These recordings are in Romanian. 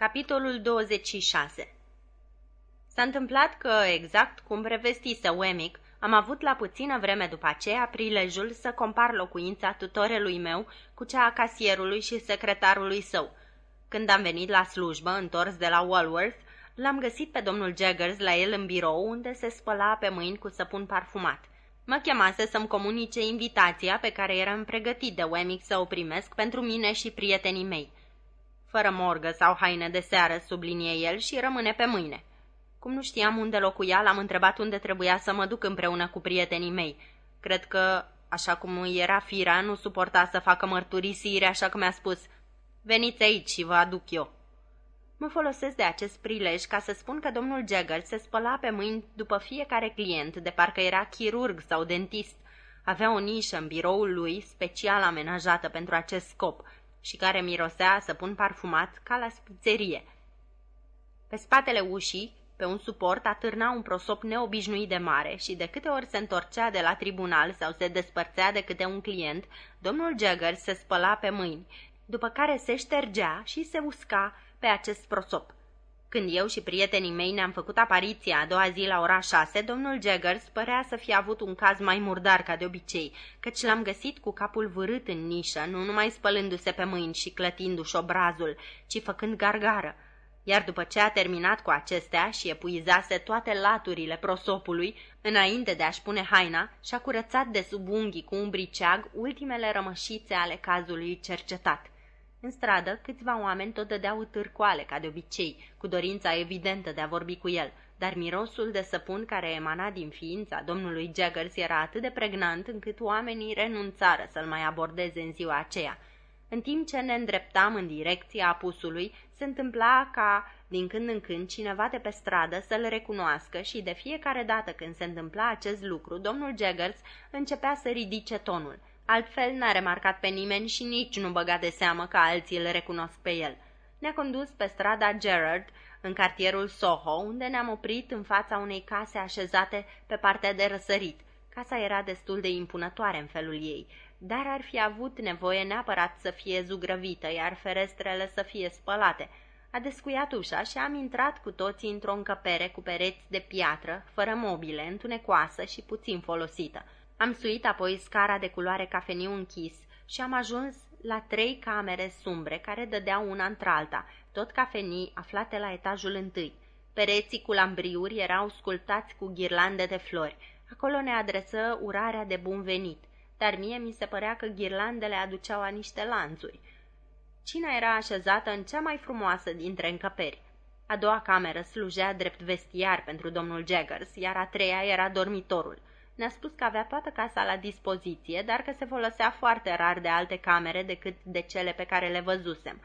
Capitolul 26 S-a întâmplat că, exact cum prevestise Wemmick, am avut la puțină vreme după aceea prilejul să compar locuința tutorelui meu cu cea a casierului și secretarului său. Când am venit la slujbă, întors de la Walworth, l-am găsit pe domnul Jaggers la el în birou, unde se spăla pe mâini cu săpun parfumat. Mă chemase să-mi comunice invitația pe care eram pregătit de Wemmick să o primesc pentru mine și prietenii mei. Fără morgă sau haine de seară, sublinie el și rămâne pe mâine. Cum nu știam unde locuia, l-am întrebat unde trebuia să mă duc împreună cu prietenii mei. Cred că, așa cum era firea, nu suporta să facă mărturisire, așa că mi-a spus, veniți aici și vă aduc eu. Mă folosesc de acest prilej ca să spun că domnul Jagger se spăla pe mâini după fiecare client, de parcă era chirurg sau dentist. Avea o nișă în biroul lui, special amenajată pentru acest scop, și care mirosea să pun parfumat ca la spițerie. Pe spatele ușii, pe un suport, atârna un prosop neobișnuit de mare și de câte ori se întorcea de la tribunal sau se despărțea de câte un client, domnul Jagger se spăla pe mâini, după care se ștergea și se usca pe acest prosop. Când eu și prietenii mei ne-am făcut apariția a doua zi la ora șase, domnul Jaggers părea să fie avut un caz mai murdar ca de obicei, căci l-am găsit cu capul vârât în nișă, nu numai spălându-se pe mâini și clătindu-și obrazul, ci făcând gargară. Iar după ce a terminat cu acestea și epuizase toate laturile prosopului, înainte de a-și pune haina, și-a curățat de sub unghii cu un briceag ultimele rămășițe ale cazului cercetat. În stradă, câțiva oameni tot dădeau târcoale, ca de obicei, cu dorința evidentă de a vorbi cu el, dar mirosul de săpun care emana din ființa domnului Jaggers era atât de pregnant încât oamenii renunțară să-l mai abordeze în ziua aceea. În timp ce ne îndreptam în direcția apusului, se întâmpla ca, din când în când, cineva de pe stradă să-l recunoască și de fiecare dată când se întâmpla acest lucru, domnul Jaggers începea să ridice tonul – Altfel n-a remarcat pe nimeni și nici nu băga de seamă că alții îl recunosc pe el. Ne-a condus pe strada Gerard, în cartierul Soho, unde ne-am oprit în fața unei case așezate pe partea de răsărit. Casa era destul de impunătoare în felul ei, dar ar fi avut nevoie neapărat să fie zugrăvită, iar ferestrele să fie spălate. A descuiat ușa și am intrat cu toții într-o încăpere cu pereți de piatră, fără mobile, întunecoasă și puțin folosită. Am suit apoi scara de culoare cafeniu închis și am ajuns la trei camere sumbre care dădeau una într-alta, tot cafenii aflate la etajul întâi. Pereții cu lambriuri erau sculptați cu ghirlande de flori. Acolo ne adresă urarea de bun venit, dar mie mi se părea că ghirlandele aduceau a niște lanțuri. Cina era așezată în cea mai frumoasă dintre încăperi. A doua cameră slujea drept vestiar pentru domnul Jaggers, iar a treia era dormitorul. Ne-a spus că avea toată casa la dispoziție, dar că se folosea foarte rar de alte camere decât de cele pe care le văzusem.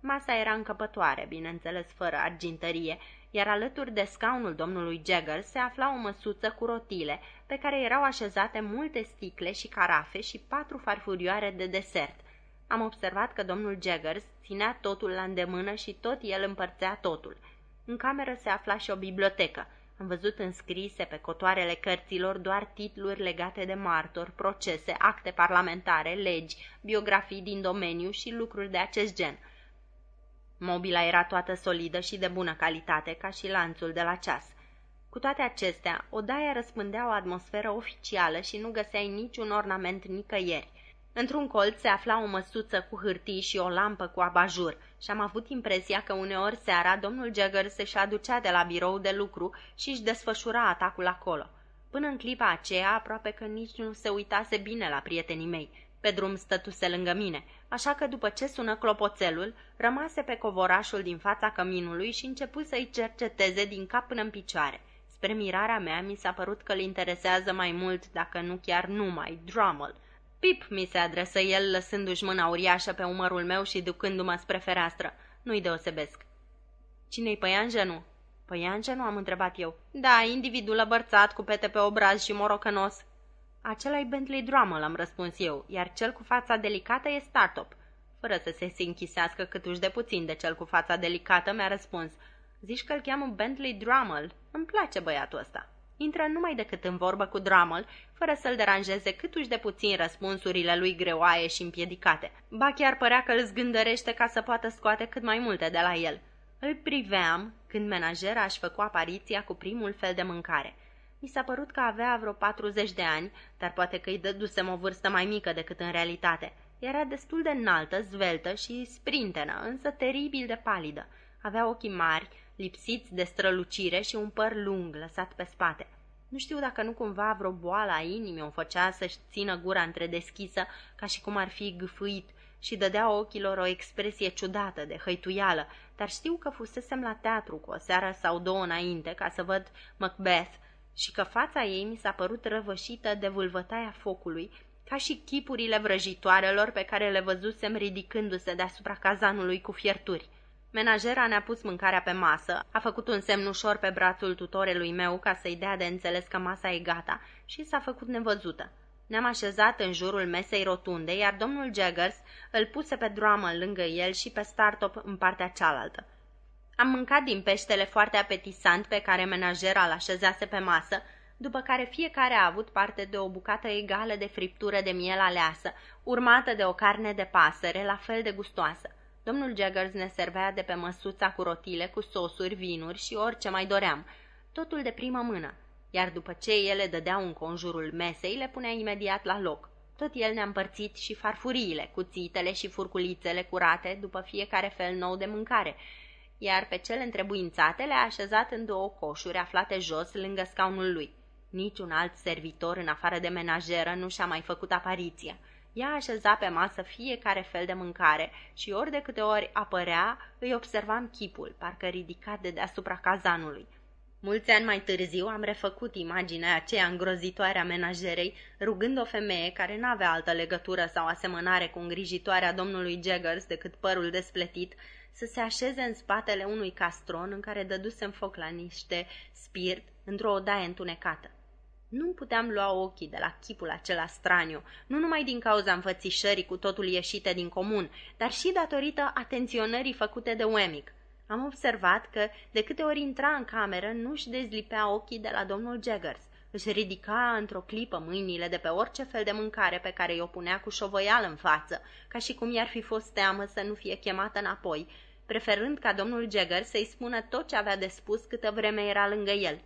Masa era încăpătoare, bineînțeles fără argintărie, iar alături de scaunul domnului Jagger se afla o măsuță cu rotile, pe care erau așezate multe sticle și carafe și patru farfurioare de desert. Am observat că domnul Jaggers ținea totul la îndemână și tot el împărțea totul. În cameră se afla și o bibliotecă. Am văzut înscrise pe cotoarele cărților doar titluri legate de martori, procese, acte parlamentare, legi, biografii din domeniu și lucruri de acest gen. Mobila era toată solidă și de bună calitate, ca și lanțul de la ceas. Cu toate acestea, odaia răspândea o atmosferă oficială și nu găseai niciun ornament nicăieri. Într-un colț se afla o măsuță cu hârtii și o lampă cu abajur și am avut impresia că uneori seara domnul Jagger se-și aducea de la birou de lucru și își desfășura atacul acolo. Până în clipa aceea, aproape că nici nu se uitase bine la prietenii mei. Pe drum stătuse lângă mine, așa că după ce sună clopoțelul, rămase pe covorașul din fața căminului și început să-i cerceteze din cap până în picioare. Spre mirarea mea, mi s-a părut că îl interesează mai mult, dacă nu chiar numai, Drummel – Pip, mi se adresă el, lăsându-și mâna uriașă pe umărul meu și ducându-mă spre fereastră. Nu-i deosebesc. Cine-i păianjenul? Păianjenul? am întrebat eu. Da, individul lăbărțat, cu pete pe obraz și morocănos. Acela-i Bentley Drummond, am răspuns eu, iar cel cu fața delicată e Startup. Fără să se închisească câtuși de puțin de cel cu fața delicată, mi-a răspuns. Zici că-l cheamă Bentley Drummond? Îmi place băiatul ăsta intră numai decât în vorbă cu Drummond, fără să-l deranjeze câtuși de puțin răspunsurile lui greoaie și împiedicate. Ba chiar părea că îl zgândărește ca să poată scoate cât mai multe de la el. Îl priveam când menajera își făcu apariția cu primul fel de mâncare. Mi s-a părut că avea vreo 40 de ani, dar poate că îi dădusem o vârstă mai mică decât în realitate. Era destul de înaltă, zveltă și sprintenă, însă teribil de palidă. Avea ochii mari, lipsiți de strălucire și un păr lung lăsat pe spate. Nu știu dacă nu cumva vreo boală a inimii o făcea să-și țină gura întredeschisă, ca și cum ar fi gâfâit, și dădea ochilor o expresie ciudată de hăituială, dar știu că fusesem la teatru cu o seară sau două înainte ca să văd Macbeth și că fața ei mi s-a părut răvășită de vâlvătaia focului, ca și chipurile vrăjitoarelor pe care le văzusem ridicându-se deasupra cazanului cu fierturi. Menajera ne-a pus mâncarea pe masă, a făcut un semn ușor pe brațul tutorelui meu ca să-i dea de înțeles că masa e gata și s-a făcut nevăzută. Ne-am așezat în jurul mesei rotunde, iar domnul Jaggers îl puse pe drumă lângă el și pe startup în partea cealaltă. Am mâncat din peștele foarte apetisant pe care menajera l așezase pe masă, după care fiecare a avut parte de o bucată egală de friptură de miel aleasă, urmată de o carne de pasăre, la fel de gustoasă. Domnul Jaggers ne servea de pe măsuța cu rotile, cu sosuri, vinuri și orice mai doream, totul de primă mână, iar după ce ele dădeau în conjurul mesei, le punea imediat la loc. Tot el ne-a împărțit și farfuriile, cuțitele și furculițele curate după fiecare fel nou de mâncare, iar pe cele întrebuințate le-a așezat în două coșuri aflate jos lângă scaunul lui. Niciun alt servitor în afară de menajeră nu și-a mai făcut apariția. Ea așeza pe masă fiecare fel de mâncare și ori de câte ori apărea, îi observam chipul, parcă ridicat de deasupra cazanului. Mulți ani mai târziu am refăcut imaginea aceea îngrozitoare a menajerei, rugând o femeie care n-avea altă legătură sau asemănare cu îngrijitoarea domnului Jaggers decât părul despletit, să se așeze în spatele unui castron în care dădusem foc la niște spirit într-o odaie întunecată. Nu puteam lua ochii de la chipul acela straniu, nu numai din cauza înfățișării cu totul ieșite din comun, dar și datorită atenționării făcute de Wemmick. Am observat că, de câte ori intra în cameră, nu-și dezlipea ochii de la domnul Jaggers. Își ridica într-o clipă mâinile de pe orice fel de mâncare pe care i-o punea cu șovăial în față, ca și cum i-ar fi fost teamă să nu fie chemată înapoi, preferând ca domnul Jagger să-i spună tot ce avea de spus câtă vreme era lângă el.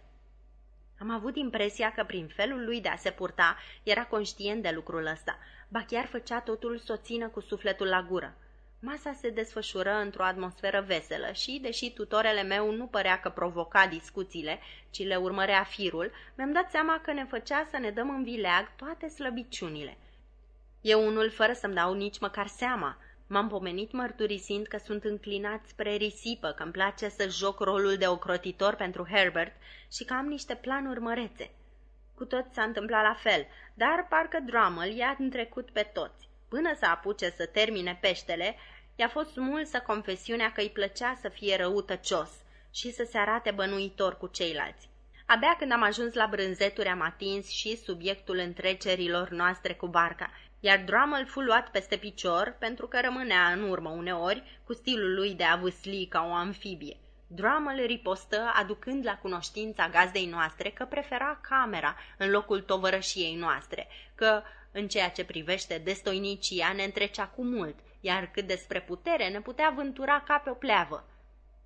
Am avut impresia că prin felul lui de a se purta era conștient de lucrul ăsta, ba chiar făcea totul să o țină cu sufletul la gură. Masa se desfășură într-o atmosferă veselă și, deși tutorele meu nu părea că provoca discuțiile, ci le urmărea firul, mi-am dat seama că ne făcea să ne dăm în vileag toate slăbiciunile. Eu unul fără să-mi dau nici măcar seama. M-am pomenit mărturisind că sunt înclinat spre risipă, că îmi place să joc rolul de ocrotitor pentru Herbert și că am niște planuri mărețe. Cu toți s-a întâmplat la fel, dar parcă Drummel i-a întrecut pe toți. Până să apuce să termine peștele, i-a fost smulsă confesiunea că îi plăcea să fie răutăcios și să se arate bănuitor cu ceilalți. Abia când am ajuns la brânzeturi am atins și subiectul întrecerilor noastre cu barca, iar Drummel fu luat peste picior pentru că rămânea în urmă uneori cu stilul lui de a vâsli ca o amfibie. Drummel ripostă aducând la cunoștința gazdei noastre că prefera camera în locul tovărășiei noastre, că în ceea ce privește destoinicia ne întrecea cu mult, iar cât despre putere ne putea vântura ca pe o pleavă.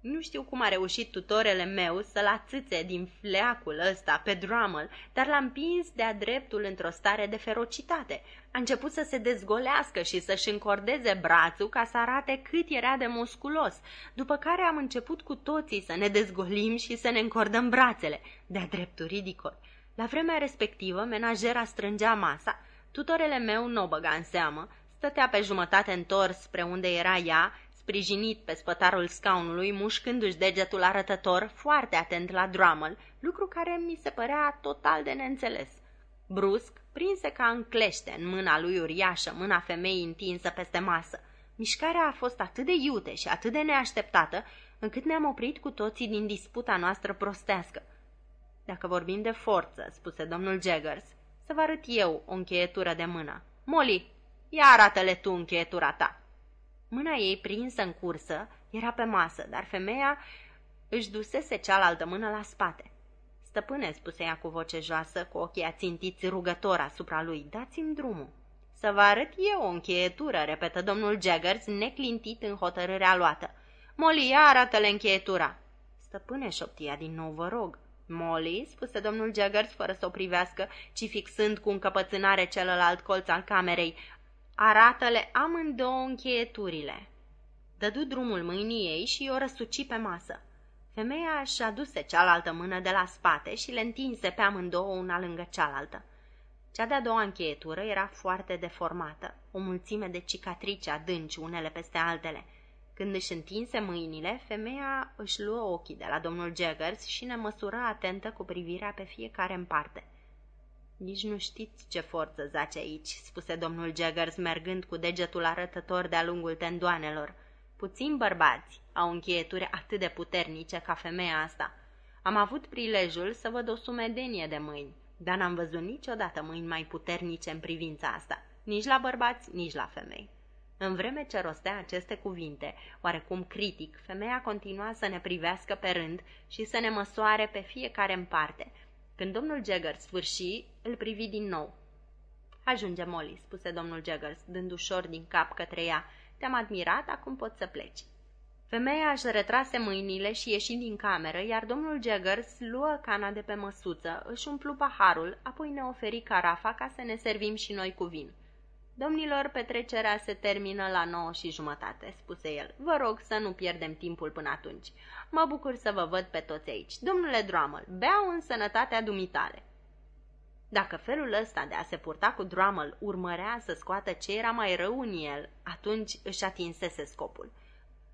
Nu știu cum a reușit tutorele meu să-l ațâțe din fleacul ăsta pe Drummel, dar l-a împins de-a dreptul într-o stare de ferocitate. A început să se dezgolească și să-și încordeze brațul ca să arate cât era de musculos, după care am început cu toții să ne dezgolim și să ne încordăm brațele, de-a dreptul ridicol. La vremea respectivă, menajera strângea masa, tutorele meu nu o băga în seamă, stătea pe jumătate întors spre unde era ea sprijinit pe spătarul scaunului, mușcându-și degetul arătător, foarte atent la Drummel, lucru care mi se părea total de neînțeles. Brusc, prinse ca în clește în mâna lui uriașă, mâna femeii întinsă peste masă. Mișcarea a fost atât de iute și atât de neașteptată, încât ne-am oprit cu toții din disputa noastră prostească. Dacă vorbim de forță, spuse domnul Jaggers, să vă arăt eu o încheietură de mână. Molly, ia arată-le tu încheietura ta. Mâna ei, prinsă în cursă, era pe masă, dar femeia își dusese cealaltă mână la spate. Stăpâne, spuse ea cu voce joasă, cu ochii ațintiți rugător asupra lui, dați-mi drumul. Să vă arăt eu o încheietură, repetă domnul Jaggers, neclintit în hotărârea luată. Molly, ia arată-le încheietura. Stăpâne, șoptia din nou, vă rog. Molly, spuse domnul Jaggers fără să o privească, ci fixând cu încăpățânare celălalt colț al camerei, arată-le amândouă încheieturile. Dădu drumul mâinii ei și o răsuci pe masă. Femeia își aduse cealaltă mână de la spate și le întinse pe amândouă una lângă cealaltă. Cea de-a doua încheietură era foarte deformată, o mulțime de cicatrici adânci unele peste altele. Când își întinse mâinile, femeia își luă ochii de la domnul Jaggers și ne măsură atentă cu privirea pe fiecare în parte. Nici nu știți ce forță zace aici," spuse domnul Jaggers, mergând cu degetul arătător de-a lungul tendoanelor. Puțin bărbați au încheieturi atât de puternice ca femeia asta. Am avut prilejul să văd o sumedenie de mâini, dar n-am văzut niciodată mâini mai puternice în privința asta, nici la bărbați, nici la femei. În vreme ce rostea aceste cuvinte, oarecum critic, femeia continua să ne privească pe rând și să ne măsoare pe fiecare în parte. Când domnul Jagger sfârși, îl privi din nou. Ajunge, Molly," spuse domnul Jaggers, dând ușor din cap către ea. Te-am admirat, acum poți să pleci." Femeia își retrase mâinile și ieși din cameră, iar domnul Jaggers luă cana de pe măsuță, își umplu paharul, apoi ne oferi carafa ca să ne servim și noi cu vin. Domnilor, petrecerea se termină la nouă și jumătate, spuse el. Vă rog să nu pierdem timpul până atunci. Mă bucur să vă văd pe toți aici. Domnule Drummel, beau în sănătatea dumitale. Dacă felul ăsta de a se purta cu Drummel urmărea să scoată ce era mai rău în el, atunci își atinsese scopul.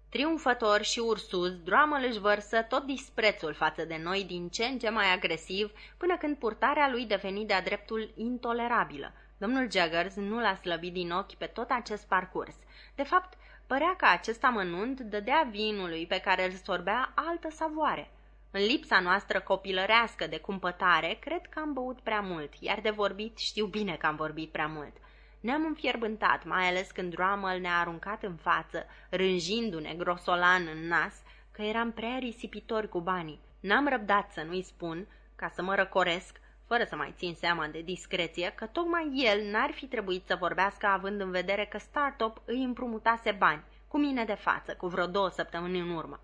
Triumfător și ursuz, Drummel își vărsă tot disprețul față de noi din ce în ce mai agresiv, până când purtarea lui deveni de-a dreptul intolerabilă. Domnul Jaggers nu l-a slăbit din ochi pe tot acest parcurs. De fapt, părea că acest amănunt dădea vinului pe care îl sorbea altă savoare. În lipsa noastră copilărească de cumpătare, cred că am băut prea mult, iar de vorbit știu bine că am vorbit prea mult. Ne-am înfierbântat, mai ales când Drummel ne-a aruncat în față, rânjindu-ne grosolan în nas, că eram prea risipitori cu banii. N-am răbdat să nu-i spun, ca să mă răcoresc, fără să mai țin seama de discreție, că tocmai el n-ar fi trebuit să vorbească având în vedere că Startup îi împrumutase bani, cu mine de față, cu vreo două săptămâni în urmă.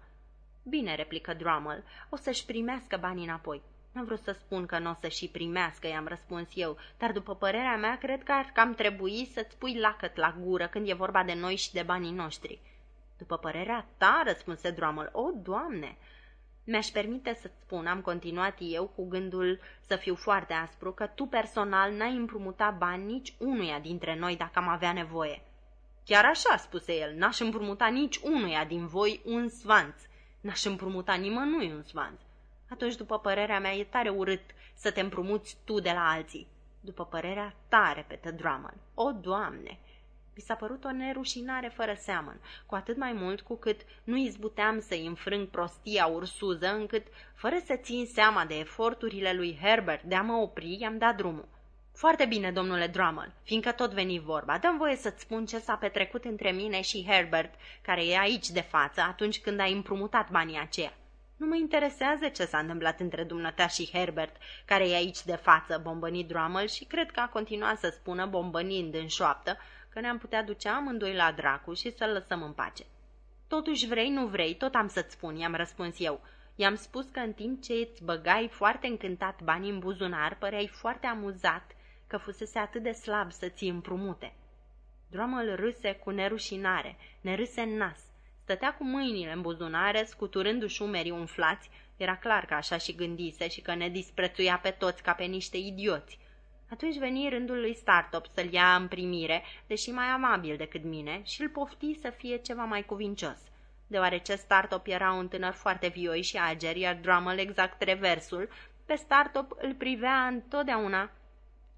Bine, replică Drummel, o să-și primească banii înapoi. N-am vrut să spun că nu o să și primească, i-am răspuns eu, dar după părerea mea, cred că ar cam trebui să-ți pui lacăt la gură când e vorba de noi și de banii noștri. După părerea ta, răspunse Drummel, o, Doamne! Mi-aș permite să-ți spun, am continuat eu cu gândul să fiu foarte aspru, că tu personal n-ai împrumutat bani nici unuia dintre noi dacă am avea nevoie. Chiar așa, spuse el, n-aș împrumuta nici unuia din voi un svanț. N-aș împrumuta nimănui un svanț. Atunci, după părerea mea, e tare urât să te împrumuți tu de la alții. După părerea ta, repetă Drummond. O, Doamne! Mi s-a părut o nerușinare fără seamăn, cu atât mai mult cu cât nu izbuteam să-i înfrâng prostia ursuză, încât, fără să țin seama de eforturile lui Herbert de a mă opri, i-am dat drumul. Foarte bine, domnule Drummond, fiindcă tot veni vorba, dăm voie să-ți spun ce s-a petrecut între mine și Herbert, care e aici de față atunci când ai împrumutat banii aceia. Nu mă interesează ce s-a întâmplat între dumneata și Herbert, care e aici de față, bombănit Drummel și cred că a continuat să spună, bombănind în șoaptă, că ne-am putea duce amândoi la dracu și să-l lăsăm în pace. Totuși vrei, nu vrei, tot am să-ți spun, i-am răspuns eu. I-am spus că în timp ce îți băgai foarte încântat banii în buzunar, păreai foarte amuzat că fusese atât de slab să ți împrumute. Drummel râse cu nerușinare, ne râse în nas. Stătea cu mâinile în buzunare, scuturându-și umerii umflați. Era clar că așa și gândise și că ne disprețuia pe toți ca pe niște idioți. Atunci veni rândul lui Startup să-l ia în primire, deși mai amabil decât mine, și îl pofti să fie ceva mai cuvincios. Deoarece Startup era un tânăr foarte vioi și ager, iar Drummel exact reversul, pe Startup îl privea întotdeauna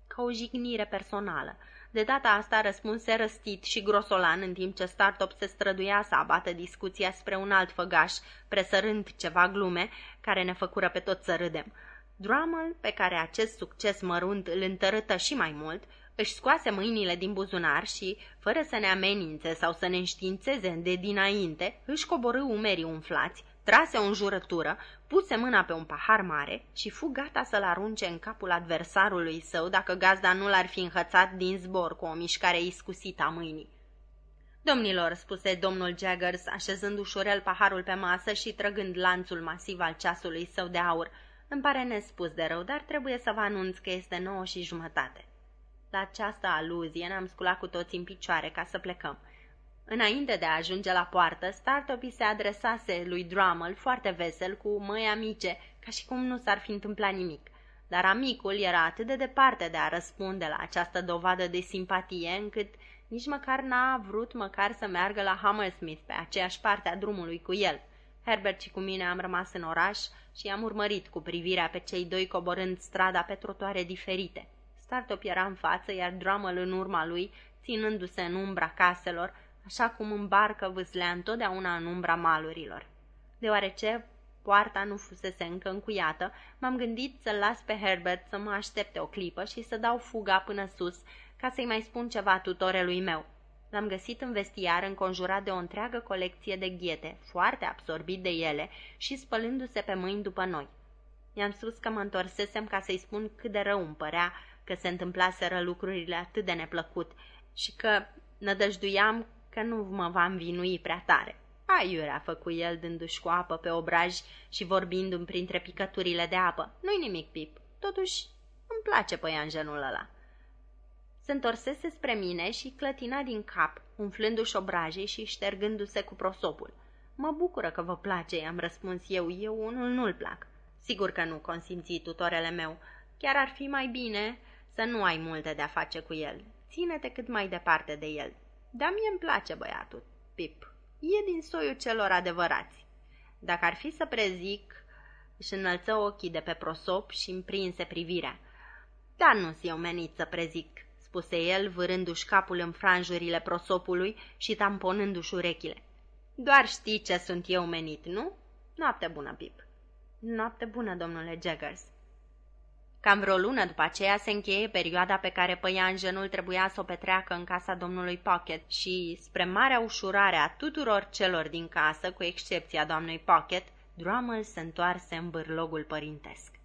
ca o jignire personală. De data asta răspunse răstit și grosolan în timp ce Startup se străduia să abată discuția spre un alt făgaș, presărând ceva glume care ne făcură pe toți să râdem. Drummel, pe care acest succes mărunt îl întărâtă și mai mult, își scoase mâinile din buzunar și, fără să ne amenințe sau să ne înștiințeze de dinainte, își coborâ umerii umflați, trase o înjurătură, puse mâna pe un pahar mare și fu gata să-l arunce în capul adversarului său dacă gazda nu l-ar fi înhățat din zbor cu o mișcare iscusită a mâinii. Domnilor, spuse domnul Jaggers, așezând ușurel paharul pe masă și trăgând lanțul masiv al ceasului său de aur, îmi pare nespus de rău, dar trebuie să vă anunț că este nouă și jumătate. La această aluzie ne-am sculat cu toți în picioare ca să plecăm. Înainte de a ajunge la poartă, Startopi se adresase lui Drummel foarte vesel cu măi amice, ca și cum nu s-ar fi întâmplat nimic. Dar amicul era atât de departe de a răspunde la această dovadă de simpatie, încât nici măcar n-a vrut măcar să meargă la Hammersmith pe aceeași parte a drumului cu el. Herbert și cu mine am rămas în oraș și am urmărit cu privirea pe cei doi coborând strada pe trotuare diferite. Startop era în față, iar Drummel în urma lui, ținându-se în umbra caselor, așa cum în barcă vâslea întotdeauna în umbra malurilor. Deoarece poarta nu fusese încă încuiată, m-am gândit să-l las pe Herbert să mă aștepte o clipă și să dau fuga până sus, ca să-i mai spun ceva tutorelui meu. L-am găsit în vestiar înconjurat de o întreagă colecție de ghiete, foarte absorbit de ele și spălându-se pe mâini după noi. I-am spus că mă întorsesem ca să-i spun cât de rău îmi părea că se întâmplaseră lucrurile atât de neplăcut și că nădăjduiam că nu mă va învinui prea tare. Aiurea, a făcut el dându-și cu apă pe obraj și vorbindu-mi printre picăturile de apă. Nu-i nimic, Pip. Totuși, îmi place păianjenul ăla. Se întorsese spre mine și clătina din cap, umflându-și obrajii și ștergându-se cu prosopul. Mă bucură că vă place, i-am răspuns eu, eu unul nu-l plac. Sigur că nu, consimți tutorele meu. Chiar ar fi mai bine să nu ai multe de-a face cu el. Ține-te cât mai departe de el. Dar mie îmi place băiatul, Pip. E din soiul celor adevărați. Dacă ar fi să prezic, își înălță ochii de pe prosop și împrinse privirea. Dar nu-s eu menit să prezic, spuse el, vârându-și capul în franjurile prosopului și tamponându-și urechile. Doar știi ce sunt eu menit, nu? Noapte bună, Pip. Noapte bună, domnule Jaggers. Cam vreo lună după aceea se încheie perioada pe care păianjenul trebuia să o petreacă în casa domnului Pocket și, spre marea ușurare a tuturor celor din casă, cu excepția doamnei Pocket, Drummel se întoarse în bârlogul părintesc.